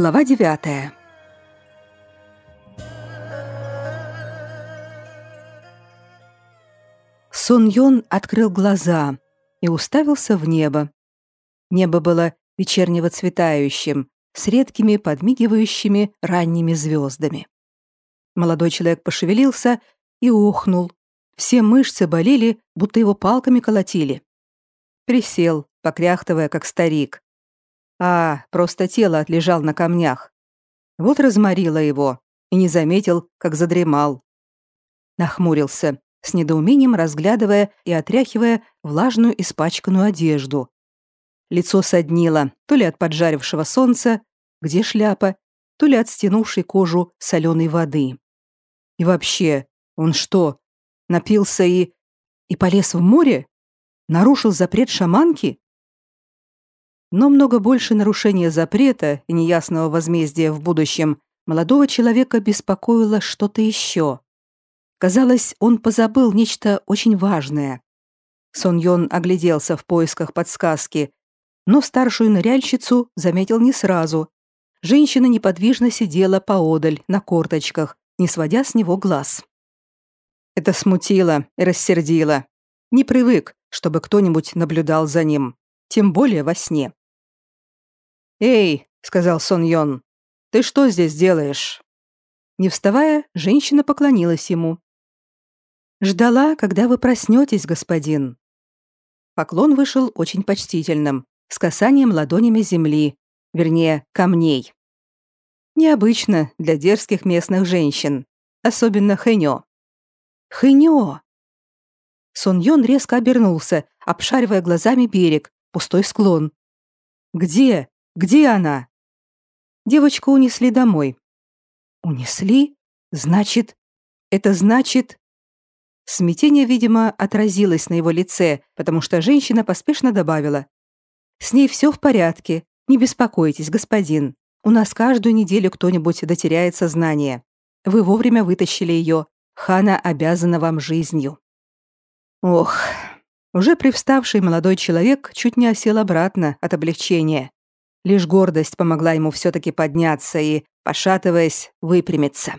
Глава девятая. Сон Йон открыл глаза и уставился в небо. Небо было вечернего цветающим, с редкими подмигивающими ранними звездами. Молодой человек пошевелился и ухнул. Все мышцы болели, будто его палками колотили. Присел, покряхтывая, как старик. А, просто тело отлежал на камнях. Вот разморило его, и не заметил, как задремал. Нахмурился, с недоумением разглядывая и отряхивая влажную испачканную одежду. Лицо соднило то ли от поджарившего солнца, где шляпа, то ли от стянувшей кожу соленой воды. И вообще, он что, напился и... и полез в море? Нарушил запрет шаманки? Но много больше нарушения запрета и неясного возмездия в будущем молодого человека беспокоило что-то еще. Казалось, он позабыл нечто очень важное. Сон Йон огляделся в поисках подсказки, но старшую ныряльщицу заметил не сразу. Женщина неподвижно сидела поодаль, на корточках, не сводя с него глаз. Это смутило и рассердило. Не привык, чтобы кто-нибудь наблюдал за ним, тем более во сне. «Эй», — сказал Сон Йон, — «ты что здесь делаешь?» Не вставая, женщина поклонилась ему. «Ждала, когда вы проснетесь, господин». Поклон вышел очень почтительным, с касанием ладонями земли, вернее, камней. Необычно для дерзких местных женщин, особенно Хэньо. Хэньо! Сон Йон резко обернулся, обшаривая глазами берег, пустой склон. «Где? Где она?» Девочку унесли домой. «Унесли? Значит... Это значит...» Смятение, видимо, отразилось на его лице, потому что женщина поспешно добавила. «С ней все в порядке. Не беспокойтесь, господин. У нас каждую неделю кто-нибудь дотеряет сознание. Вы вовремя вытащили ее. Хана обязана вам жизнью». Ох, уже привставший молодой человек чуть не осел обратно от облегчения. Лишь гордость помогла ему все-таки подняться и, пошатываясь, выпрямиться.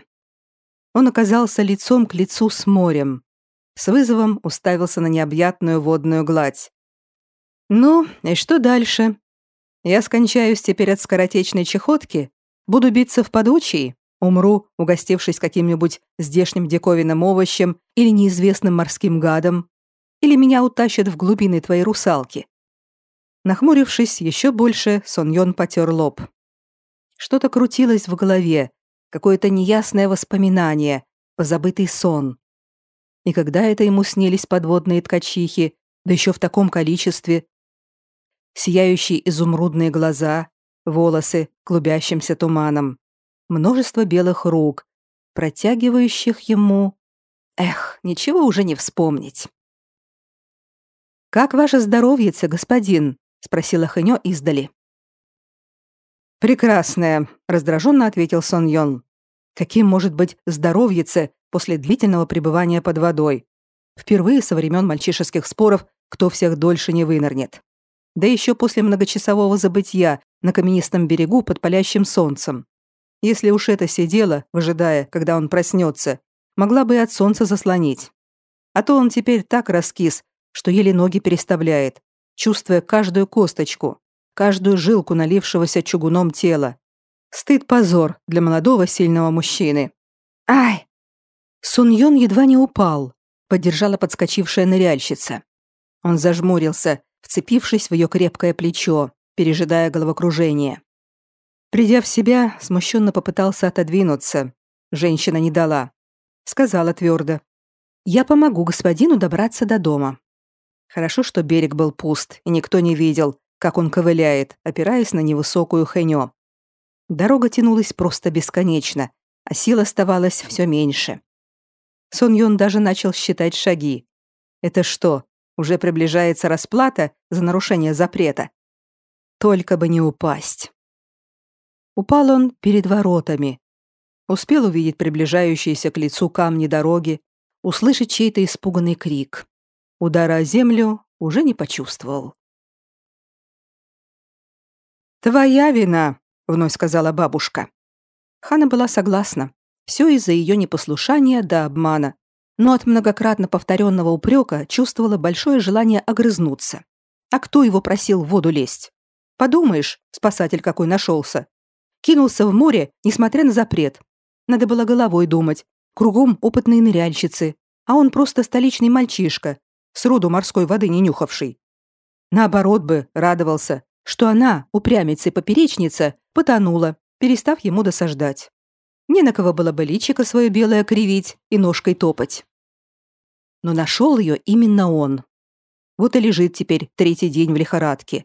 Он оказался лицом к лицу с морем. С вызовом уставился на необъятную водную гладь. «Ну, и что дальше? Я скончаюсь теперь от скоротечной чехотки? Буду биться в подучии? Умру, угостившись каким-нибудь здешним диковинным овощем или неизвестным морским гадом? Или меня утащат в глубины твоей русалки?» Нахмурившись еще больше, Сон Йон потер лоб. Что-то крутилось в голове, какое-то неясное воспоминание, позабытый сон. И когда это ему снились подводные ткачихи, да еще в таком количестве, сияющие изумрудные глаза, волосы клубящимся туманом, множество белых рук, протягивающих ему... Эх, ничего уже не вспомнить. «Как ваше здоровье, господин?» — спросила Хэньо издали. «Прекрасное», — раздраженно ответил Сон Йон. «Каким может быть здоровьице после длительного пребывания под водой? Впервые со времен мальчишеских споров, кто всех дольше не вынырнет да еще после многочасового забытья на каменистом берегу под палящим солнцем. Если уж это сидела, выжидая, когда он проснется, могла бы и от солнца заслонить. А то он теперь так раскис, что еле ноги переставляет, чувствуя каждую косточку, каждую жилку налившегося чугуном тела. Стыд-позор для молодого сильного мужчины. «Ай!» Сун Йон едва не упал, поддержала подскочившая ныряльщица. Он зажмурился, вцепившись в ее крепкое плечо, пережидая головокружение. Придя в себя, смущенно попытался отодвинуться. Женщина не дала. Сказала твердо. «Я помогу господину добраться до дома». Хорошо, что берег был пуст, и никто не видел, как он ковыляет, опираясь на невысокую хэнё. Дорога тянулась просто бесконечно, а сил оставалось все меньше. Сон Йон даже начал считать шаги. Это что, уже приближается расплата за нарушение запрета. Только бы не упасть. Упал он перед воротами. Успел увидеть приближающиеся к лицу камни дороги, услышать чей-то испуганный крик. Удара о землю уже не почувствовал. «Твоя вина», вновь сказала бабушка. Хана была согласна. Все из-за ее непослушания до обмана. Но от многократно повторенного упрека чувствовала большое желание огрызнуться. А кто его просил в воду лезть? Подумаешь, спасатель какой нашелся. Кинулся в море, несмотря на запрет. Надо было головой думать. Кругом опытные ныряльщицы, а он просто столичный мальчишка, сроду морской воды не нюхавший. Наоборот бы радовался, что она, упрямица и поперечница, потонула, перестав ему досаждать. Не на кого было бы личико свое белое кривить и ножкой топать. Но нашел ее именно он. Вот и лежит теперь третий день в лихорадке.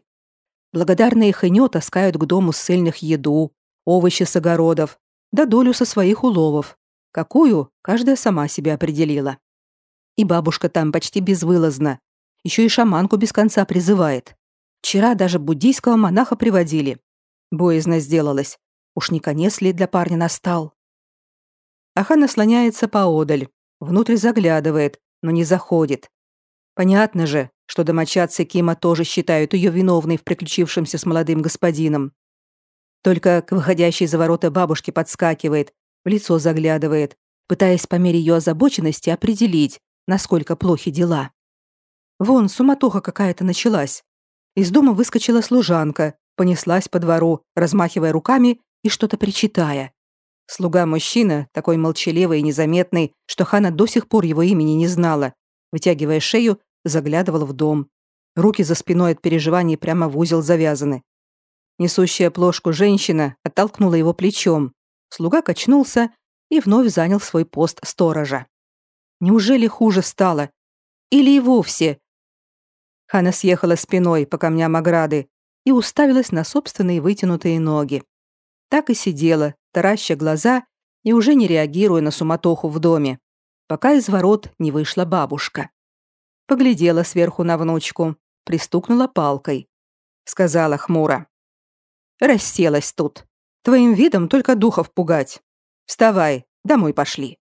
Благодарные хынё таскают к дому ссыльных еду, овощи с огородов, да долю со своих уловов. Какую, каждая сама себе определила. И бабушка там почти безвылазна. Еще и шаманку без конца призывает. Вчера даже буддийского монаха приводили. Боязно сделалось. Уж не конец ли для парня настал? Ахана слоняется поодаль, внутрь заглядывает, но не заходит. Понятно же, что домочадцы Кима тоже считают ее виновной в приключившемся с молодым господином. Только к выходящей за ворота бабушке подскакивает, в лицо заглядывает, пытаясь по мере ее озабоченности определить, насколько плохи дела. Вон, суматоха какая-то началась. Из дома выскочила служанка, понеслась по двору, размахивая руками и что-то причитая. Слуга-мужчина, такой молчаливый и незаметный, что Хана до сих пор его имени не знала, вытягивая шею, заглядывал в дом. Руки за спиной от переживаний прямо в узел завязаны. Несущая плошку женщина оттолкнула его плечом. Слуга качнулся и вновь занял свой пост сторожа. Неужели хуже стало? Или и вовсе? Хана съехала спиной по камням ограды и уставилась на собственные вытянутые ноги. Так и сидела, тараща глаза и уже не реагируя на суматоху в доме, пока из ворот не вышла бабушка. Поглядела сверху на внучку, пристукнула палкой. Сказала хмуро. «Расселась тут. Твоим видом только духов пугать. Вставай, домой пошли».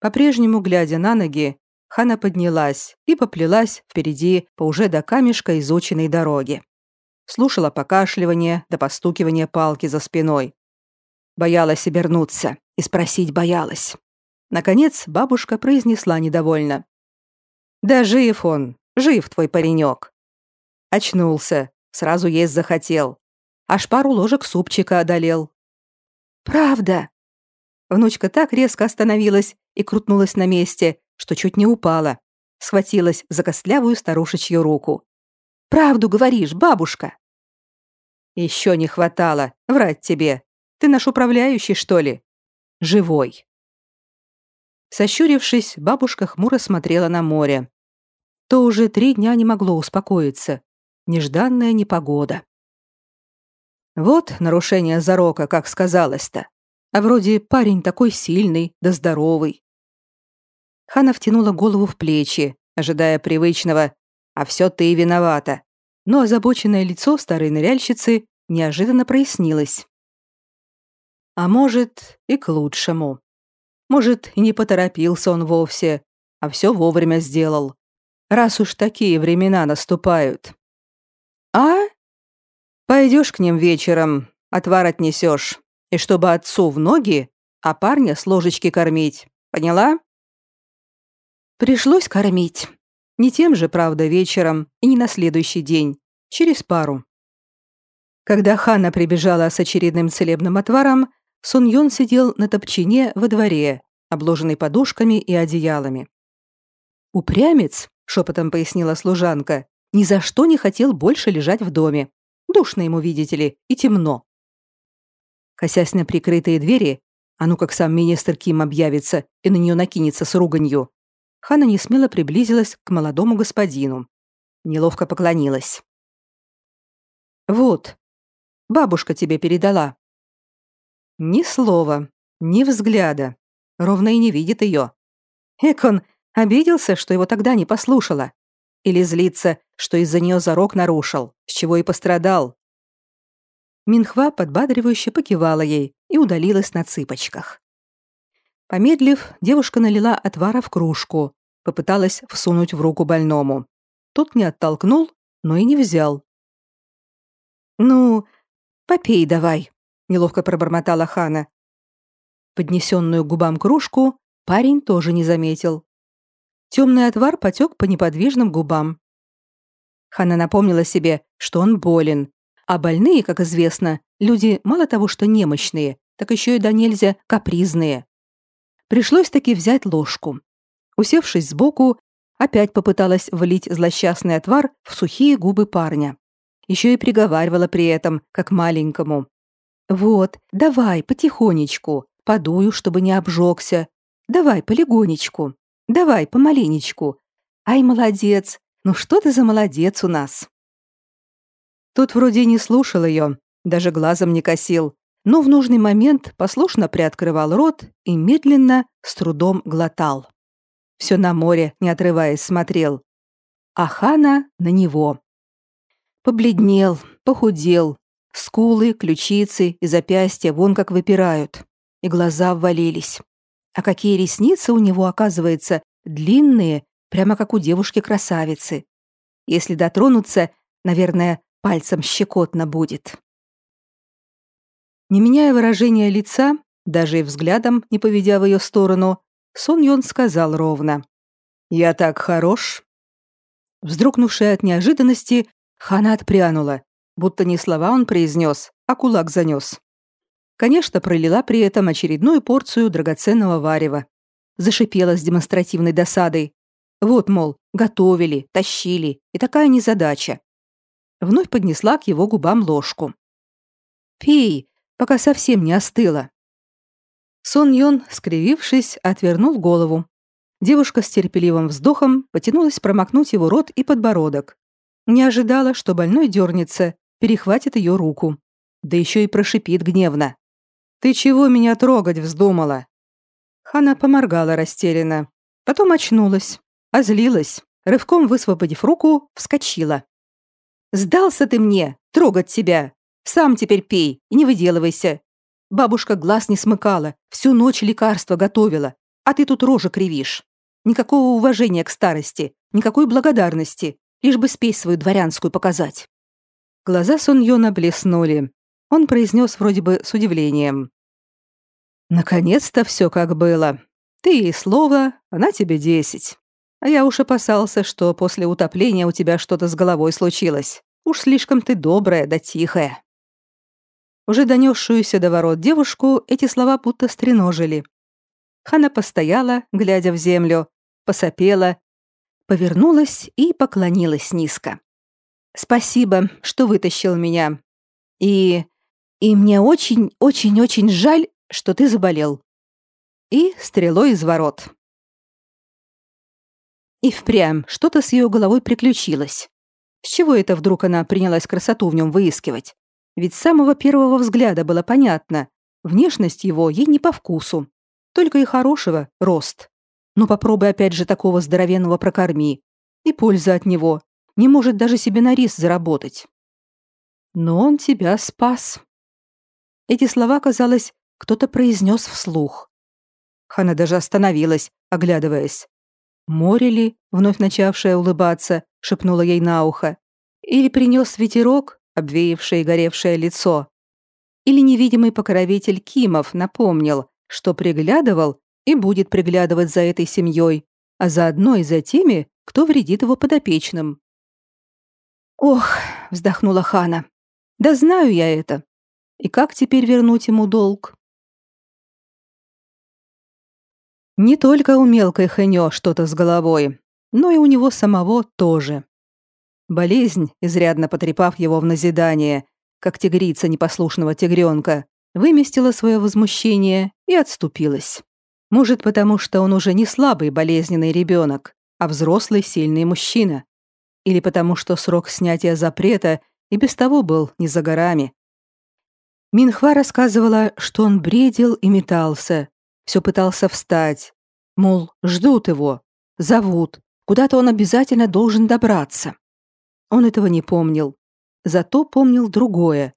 По-прежнему, глядя на ноги, Хана поднялась и поплелась впереди по уже до камешка изученной дороге. Слушала покашливание да постукивание палки за спиной. Боялась обернуться и спросить боялась. Наконец бабушка произнесла недовольно. «Да жив он, жив твой паренек». Очнулся, сразу есть захотел. Аж пару ложек супчика одолел. «Правда?» Внучка так резко остановилась и крутнулась на месте, что чуть не упала. Схватилась за костлявую старушечью руку. «Правду говоришь, бабушка!» «Еще не хватало, врать тебе. Ты наш управляющий, что ли?» «Живой». Сощурившись, бабушка хмуро смотрела на море. То уже три дня не могло успокоиться. Нежданная непогода. Вот нарушение зарока, как сказалось-то. А вроде парень такой сильный, да здоровый. Хана втянула голову в плечи, ожидая привычного «А все ты виновата». Но озабоченное лицо старой ныряльщицы неожиданно прояснилось. А может, и к лучшему. Может, и не поторопился он вовсе, а все вовремя сделал. Раз уж такие времена наступают. А? Пойдешь к ним вечером, отвар отнесешь и чтобы отцу в ноги, а парня с ложечки кормить. Поняла? Пришлось кормить. Не тем же, правда, вечером и не на следующий день, через пару. Когда Ханна прибежала с очередным целебным отваром, Сун Йон сидел на топчине во дворе, обложенный подушками и одеялами. «Упрямец», — шепотом пояснила служанка, «ни за что не хотел больше лежать в доме. Душно ему, видите ли, и темно. Косясь на прикрытые двери, а ну как сам министр Ким объявится и на нее накинется с руганью, Хана несмело приблизилась к молодому господину. Неловко поклонилась. «Вот, бабушка тебе передала». Ни слова, ни взгляда. Ровно и не видит ее. Экон обиделся, что его тогда не послушала. Или злится, что из-за нее зарок нарушил, с чего и пострадал. Минхва подбадривающе покивала ей и удалилась на цыпочках. Помедлив, девушка налила отвара в кружку, попыталась всунуть в руку больному. Тот не оттолкнул, но и не взял. «Ну, попей давай», неловко пробормотала Хана. Поднесенную губам кружку парень тоже не заметил. Темный отвар потек по неподвижным губам. Хана напомнила себе, что он болен, а больные, как известно, люди мало того, что немощные, так еще и до нельзя капризные. Пришлось таки взять ложку. Усевшись сбоку, опять попыталась влить злосчастный отвар в сухие губы парня. Еще и приговаривала при этом, как маленькому. «Вот, давай, потихонечку, подую, чтобы не обжегся. Давай, полегонечку. Давай, помаленечку. Ай, молодец. Ну что ты за молодец у нас?» Тот вроде не слушал ее, даже глазом не косил, но в нужный момент послушно приоткрывал рот и медленно, с трудом глотал. Все на море, не отрываясь, смотрел. А Хана на него. Побледнел, похудел. Скулы, ключицы и запястья вон как выпирают. И глаза ввалились. А какие ресницы у него, оказывается, длинные, прямо как у девушки-красавицы. Если дотронуться, наверное, пальцем щекотно будет. Не меняя выражения лица, даже и взглядом не поведя в ее сторону, Сон Йон сказал ровно. «Я так хорош». Вздрогнувшая от неожиданности, Хана отпрянула, будто не слова он произнес, а кулак занес. Конечно, пролила при этом очередную порцию драгоценного варева. Зашипела с демонстративной досадой. Вот, мол, готовили, тащили, и такая незадача. Вновь поднесла к его губам ложку. «Пей, пока совсем не остыла». Сон Йон, скривившись, отвернул голову. Девушка с терпеливым вздохом потянулась промокнуть его рот и подбородок. Не ожидала, что больной дернется, перехватит ее руку. Да еще и прошипит гневно. «Ты чего меня трогать вздумала?» Хана поморгала растерянно. Потом очнулась, озлилась, рывком высвободив руку, вскочила. «Сдался ты мне, трогать тебя! Сам теперь пей и не выделывайся. Бабушка глаз не смыкала, всю ночь лекарства готовила, а ты тут рожи кривишь. Никакого уважения к старости, никакой благодарности, лишь бы спесь свою дворянскую показать». Глаза Сон Йона блеснули. Он произнес вроде бы с удивлением. «Наконец-то все как было. Ты ей слово, она тебе десять. А я уж опасался, что после утопления у тебя что-то с головой случилось. Уж слишком ты добрая да тихая». Уже донесшуюся до ворот девушку эти слова будто стреножили. Хана постояла, глядя в землю, посопела, повернулась и поклонилась низко. «Спасибо, что вытащил меня. И... и мне очень-очень-очень жаль, что ты заболел». И стрелой из ворот. И впрямь что-то с ее головой приключилось. С чего это вдруг она принялась красоту в нем выискивать? Ведь с самого первого взгляда было понятно, внешность его ей не по вкусу. Только и хорошего — рост. Но попробуй опять же такого здоровенного прокорми. И польза от него. Не может даже себе на рис заработать. Но он тебя спас. Эти слова, казалось, кто-то произнес вслух. Хана даже остановилась, оглядываясь. Море ли, вновь начавшая улыбаться, шепнула ей на ухо. Или принес ветерок, обвеявшее горевшее лицо. Или невидимый покровитель Кимов напомнил, что приглядывал и будет приглядывать за этой семьей, а заодно и за теми, кто вредит его подопечным. «Ох», — вздохнула Хана, — «да знаю я это. И как теперь вернуть ему долг?» Не только у мелкой Хэньо что-то с головой, но и у него самого тоже. Болезнь, изрядно потрепав его в назидание, как тигрица непослушного тигренка, выместила свое возмущение и отступилась. Может, потому что он уже не слабый болезненный ребенок, а взрослый сильный мужчина. Или потому что срок снятия запрета и без того был не за горами. Минхва рассказывала, что он бредил и метался, все пытался встать. Мол, ждут его, зовут, куда-то он обязательно должен добраться. Он этого не помнил. Зато помнил другое.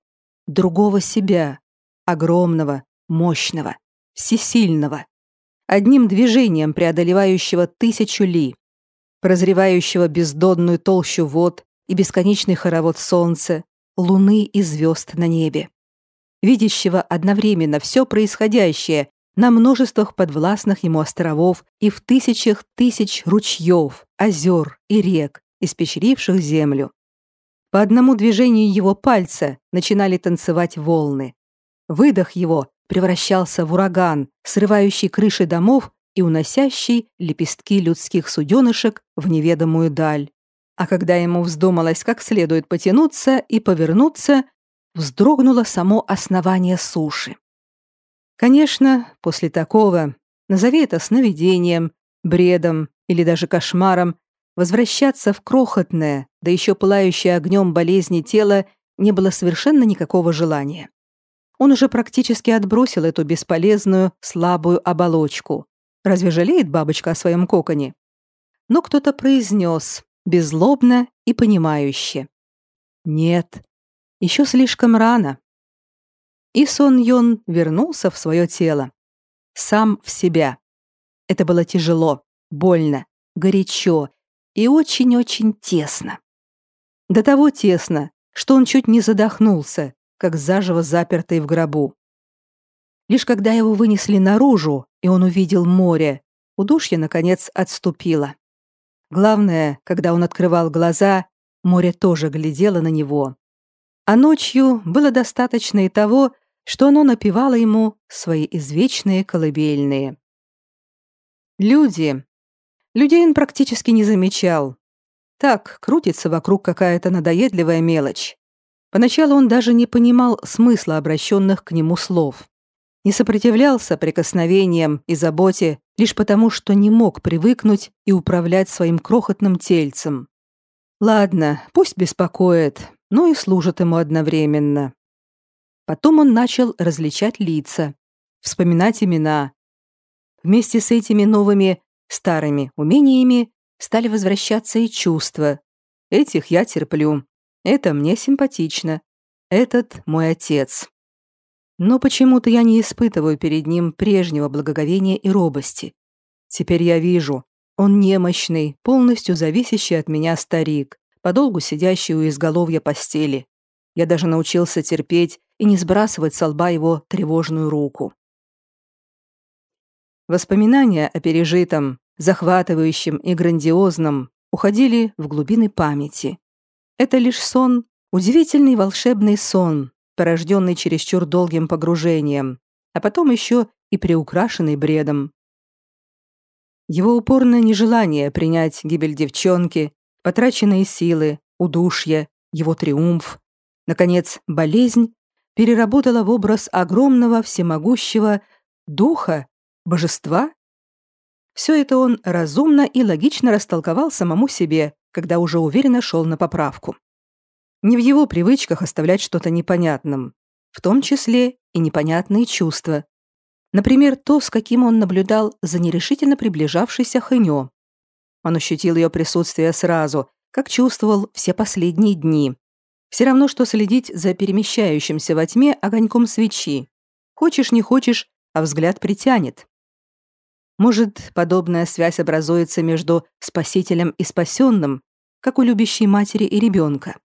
Другого себя. Огромного, мощного, всесильного. Одним движением преодолевающего тысячу ли. Прозревающего бездонную толщу вод и бесконечный хоровод солнца, луны и звезд на небе. видящего одновременно все происходящее на множествах подвластных ему островов и в тысячах тысяч ручьев, озер и рек, испещривших землю. По одному движению его пальца начинали танцевать волны. Выдох его превращался в ураган, срывающий крыши домов и уносящий лепестки людских суденышек в неведомую даль. А когда ему вздумалось как следует потянуться и повернуться, вздрогнуло само основание суши. Конечно, после такого, назови это сновидением, бредом или даже кошмаром, возвращаться в крохотное, да еще пылающее огнем болезни тело не было совершенно никакого желания. Он уже практически отбросил эту бесполезную, слабую оболочку. Разве жалеет бабочка о своем коконе? Но кто-то произнес, беззлобно и понимающе. «Нет, еще слишком рано». И Сон Йон вернулся в свое тело. Сам в себя. Это было тяжело, больно, горячо и очень-очень тесно. До того тесно, что он чуть не задохнулся, как заживо запертый в гробу. Лишь когда его вынесли наружу, и он увидел море, удушье, наконец, отступило. Главное, когда он открывал глаза, море тоже глядело на него. А ночью было достаточно и того, что оно напевало ему свои извечные колыбельные. Люди. Людей он практически не замечал. Так, крутится вокруг какая-то надоедливая мелочь. Поначалу он даже не понимал смысла обращенных к нему слов. Не сопротивлялся прикосновениям и заботе лишь потому, что не мог привыкнуть и управлять своим крохотным тельцем. Ладно, пусть беспокоит, но и служит ему одновременно. Потом он начал различать лица, вспоминать имена. Вместе с этими новыми старыми умениями стали возвращаться и чувства. Этих я терплю. Это мне симпатично. Этот мой отец. Но почему-то я не испытываю перед ним прежнего благоговения и робости. Теперь я вижу, он немощный, полностью зависящий от меня старик, подолгу сидящий у изголовья постели. Я даже научился терпеть и не сбрасывать с лба его тревожную руку. Воспоминания о пережитом, захватывающем и грандиозном уходили в глубины памяти. Это лишь сон, удивительный волшебный сон, порожденный чересчур долгим погружением, а потом еще и приукрашенный бредом. Его упорное нежелание принять гибель девчонки, потраченные силы, удушье, его триумф, наконец, болезнь переработала в образ огромного всемогущего духа, божества? Все это он разумно и логично растолковал самому себе, когда уже уверенно шел на поправку. Не в его привычках оставлять что-то непонятным, в том числе и непонятные чувства. Например, то, с каким он наблюдал за нерешительно приближавшейся Хэньо. Он ощутил ее присутствие сразу, как чувствовал все последние дни, все равно, что следить за перемещающимся во тьме огоньком свечи. Хочешь, не хочешь, а взгляд притянет. Может, подобная связь образуется между спасителем и спасенным, как у любящей матери и ребенка.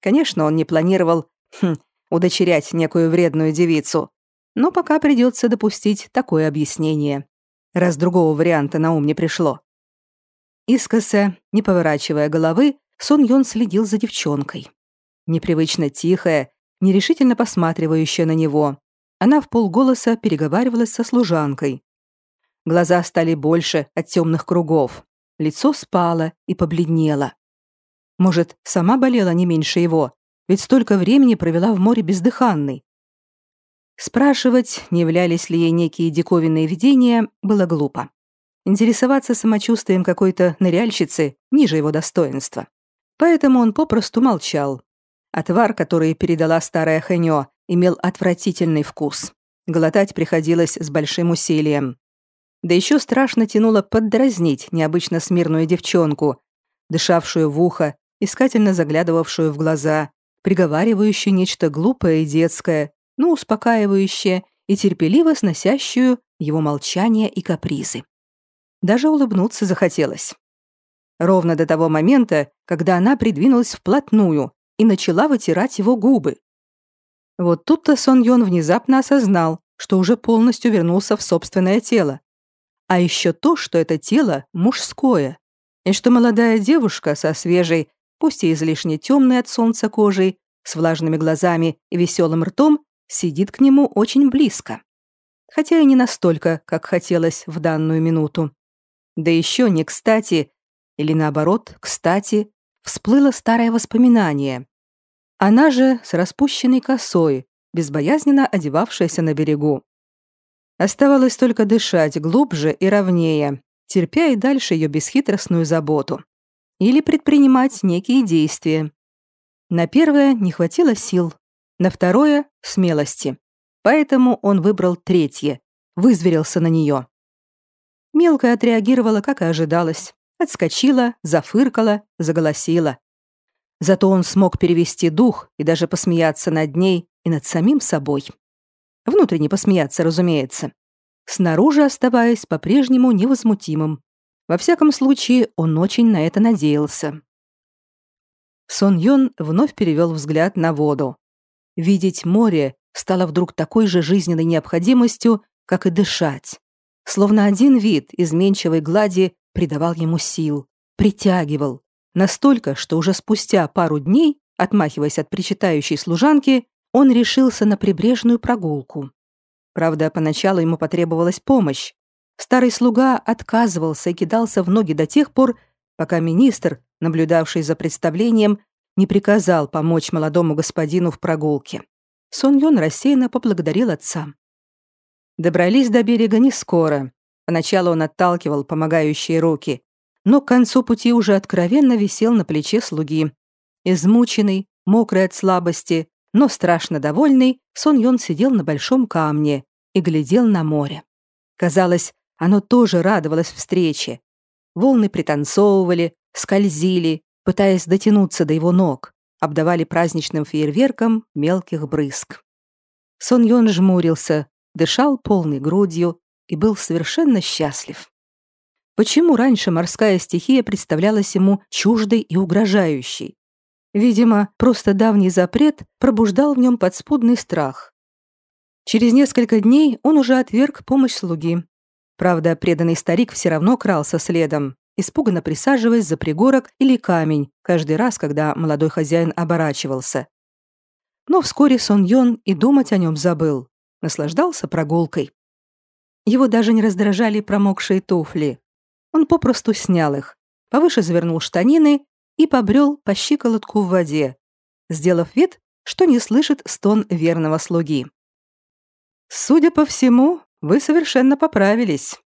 Конечно, он не планировал хм, удочерять некую вредную девицу, но пока придется допустить такое объяснение, раз другого варианта на ум не пришло. Искоса, не поворачивая головы, Сон Йон следил за девчонкой непривычно тихая, нерешительно посматривающая на него. Она в полголоса переговаривалась со служанкой. Глаза стали больше от темных кругов. Лицо спало и побледнело. Может, сама болела не меньше его, ведь столько времени провела в море бездыханной. Спрашивать, не являлись ли ей некие диковинные видения, было глупо. Интересоваться самочувствием какой-то ныряльщицы ниже его достоинства. Поэтому он попросту молчал, Отвар, который передала старая Хэньо, имел отвратительный вкус. Глотать приходилось с большим усилием. Да еще страшно тянуло поддразнить необычно смирную девчонку, дышавшую в ухо, искательно заглядывавшую в глаза, приговаривающую нечто глупое и детское, но успокаивающее и терпеливо сносящую его молчание и капризы. Даже улыбнуться захотелось. Ровно до того момента, когда она придвинулась вплотную и начала вытирать его губы. Вот тут-то Сон Йон внезапно осознал, что уже полностью вернулся в собственное тело. А еще то, что это тело мужское, и что молодая девушка со свежей, пусть и излишне темной от солнца кожей, с влажными глазами и веселым ртом, сидит к нему очень близко. Хотя и не настолько, как хотелось в данную минуту. Да еще не кстати, или наоборот, кстати, всплыло старое воспоминание. Она же с распущенной косой, безбоязненно одевавшаяся на берегу. Оставалось только дышать глубже и ровнее, терпя и дальше ее бесхитростную заботу. Или предпринимать некие действия. На первое не хватило сил, на второе — смелости. Поэтому он выбрал третье, вызверился на нее. Мелкая отреагировала, как и ожидалось. Отскочила, зафыркала, заголосила. Зато он смог перевести дух и даже посмеяться над ней и над самим собой. Внутренне посмеяться, разумеется. Снаружи оставаясь по-прежнему невозмутимым. Во всяком случае, он очень на это надеялся. Сон Йон вновь перевел взгляд на воду. Видеть море стало вдруг такой же жизненной необходимостью, как и дышать. Словно один вид изменчивой глади придавал ему сил, притягивал, настолько, что уже спустя пару дней, отмахиваясь от причитающей служанки, он решился на прибрежную прогулку. Правда, поначалу ему потребовалась помощь. Старый слуга отказывался и кидался в ноги до тех пор, пока министр, наблюдавший за представлением, не приказал помочь молодому господину в прогулке. Сон Йон рассеянно поблагодарил отца. Добрались до берега не скоро. Поначалу он отталкивал помогающие руки, но к концу пути уже откровенно висел на плече слуги. Измученный, мокрый от слабости, но страшно довольный, Сон Йон сидел на большом камне и глядел на море. Казалось, оно тоже радовалось встрече. Волны пританцовывали, скользили, пытаясь дотянуться до его ног, обдавали праздничным фейерверком мелких брызг. Сон Йон жмурился, дышал полной грудью и был совершенно счастлив. Почему раньше морская стихия представлялась ему чуждой и угрожающей? Видимо, просто давний запрет пробуждал в нем подспудный страх. Через несколько дней он уже отверг помощь слуги. Правда, преданный старик все равно крался следом, испуганно присаживаясь за пригорок или камень каждый раз, когда молодой хозяин оборачивался. Но вскоре Сон Йон и думать о нем забыл, наслаждался прогулкой. Его даже не раздражали промокшие туфли. Он попросту снял их, повыше завернул штанины и побрел по щиколотку в воде, сделав вид, что не слышит стон верного слуги. «Судя по всему, вы совершенно поправились»,